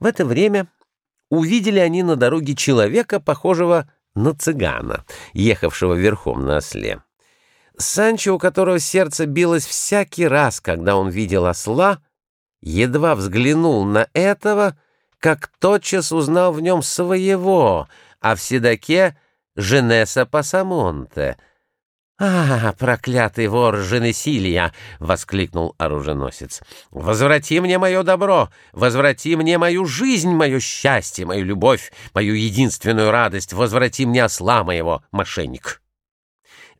В это время увидели они на дороге человека, похожего на цыгана, ехавшего верхом на осле. Санчо, у которого сердце билось всякий раз, когда он видел осла, едва взглянул на этого, как тотчас узнал в нем своего, а в седаке — Женеса Пасамонте — «А, проклятый вор Женесилия!» — воскликнул оруженосец. «Возврати мне мое добро! Возврати мне мою жизнь, мое счастье, мою любовь, мою единственную радость! Возврати мне осла моего, мошенник!»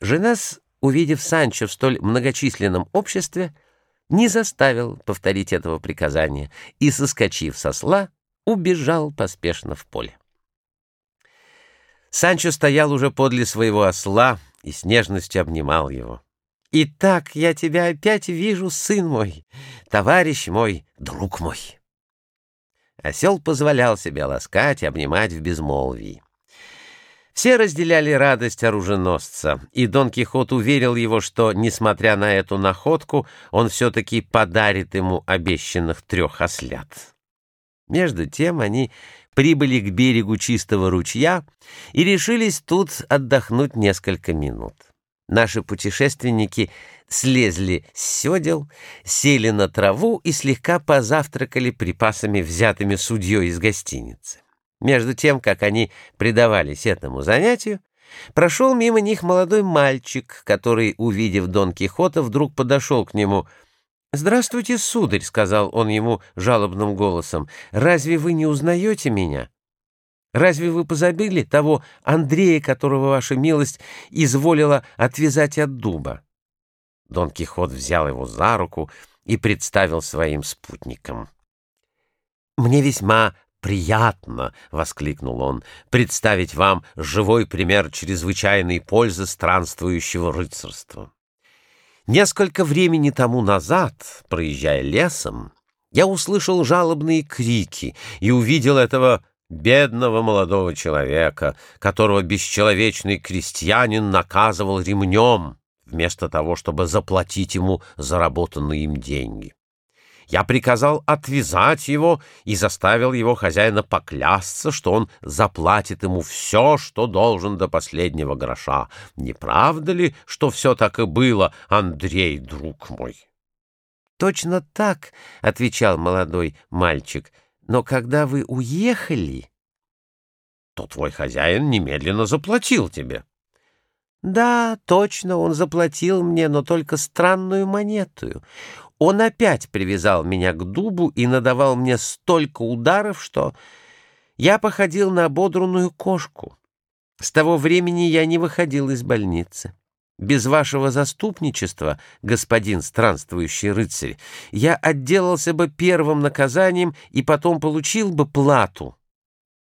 Женес, увидев Санчо в столь многочисленном обществе, не заставил повторить этого приказания и, соскочив со сла, убежал поспешно в поле. Санчо стоял уже подле своего осла, и с нежностью обнимал его. «Итак я тебя опять вижу, сын мой, товарищ мой, друг мой». Осел позволял себя ласкать и обнимать в безмолвии. Все разделяли радость оруженосца, и Дон Кихот уверил его, что, несмотря на эту находку, он все-таки подарит ему обещанных трех ослят. Между тем они прибыли к берегу чистого ручья и решились тут отдохнуть несколько минут. Наши путешественники слезли с седел, сели на траву и слегка позавтракали припасами, взятыми судьей из гостиницы. Между тем, как они предавались этому занятию, прошел мимо них молодой мальчик, который, увидев Дон Кихота, вдруг подошел к нему — «Здравствуйте, сударь», — сказал он ему жалобным голосом. «Разве вы не узнаете меня? Разве вы позабыли того Андрея, которого ваша милость изволила отвязать от дуба?» Дон Кихот взял его за руку и представил своим спутникам. «Мне весьма приятно, — воскликнул он, — представить вам живой пример чрезвычайной пользы странствующего рыцарства. Несколько времени тому назад, проезжая лесом, я услышал жалобные крики и увидел этого бедного молодого человека, которого бесчеловечный крестьянин наказывал ремнем, вместо того, чтобы заплатить ему заработанные им деньги. Я приказал отвязать его и заставил его хозяина поклясться, что он заплатит ему все, что должен до последнего гроша. Не правда ли, что все так и было, Андрей, друг мой? — Точно так, — отвечал молодой мальчик, — но когда вы уехали... — То твой хозяин немедленно заплатил тебе. — Да, точно, он заплатил мне, но только странную монету. Он опять привязал меня к дубу и надавал мне столько ударов, что я походил на ободранную кошку. С того времени я не выходил из больницы. Без вашего заступничества, господин странствующий рыцарь, я отделался бы первым наказанием и потом получил бы плату.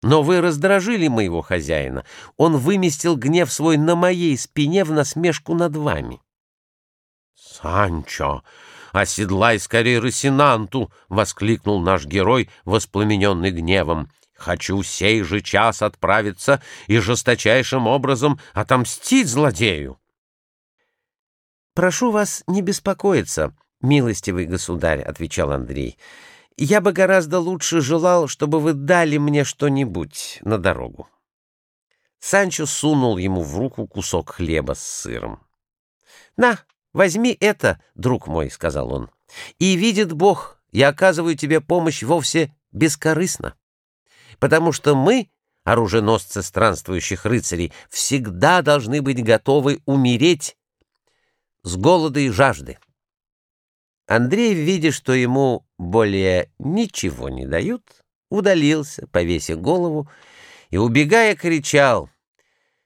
Но вы раздражили моего хозяина. Он выместил гнев свой на моей спине в насмешку над вами. — Санчо! «Оседлай скорее Росинанту!» — воскликнул наш герой, воспламененный гневом. «Хочу сей же час отправиться и жесточайшим образом отомстить злодею!» «Прошу вас не беспокоиться, милостивый государь», — отвечал Андрей. «Я бы гораздо лучше желал, чтобы вы дали мне что-нибудь на дорогу». Санчо сунул ему в руку кусок хлеба с сыром. «На, «Возьми это, друг мой», — сказал он, — «и видит Бог, я оказываю тебе помощь вовсе бескорыстно, потому что мы, оруженосцы странствующих рыцарей, всегда должны быть готовы умереть с голода и жажды». Андрей, видя, что ему более ничего не дают, удалился, повесив голову, и, убегая, кричал —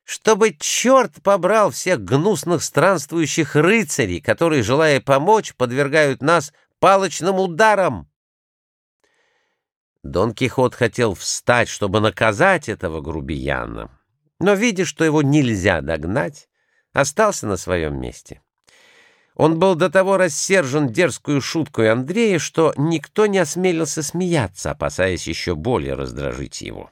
чтобы черт побрал всех гнусных странствующих рыцарей, которые, желая помочь, подвергают нас палочным ударам. Дон Кихот хотел встать, чтобы наказать этого грубияна, но, видя, что его нельзя догнать, остался на своем месте. Он был до того рассержен дерзкую шуткой Андрея, что никто не осмелился смеяться, опасаясь еще более раздражить его.